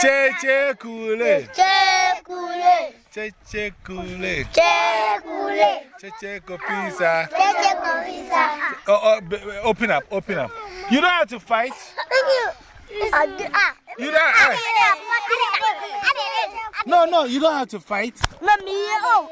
Che che kule, che kule, Che che kule. Chekule. Che che kule. Chekule. Che che ko pizza. Oh, oh, open up, open up. You don't have to fight. You don't. eh. No, no, you don't have to fight. Mommy, me. oh.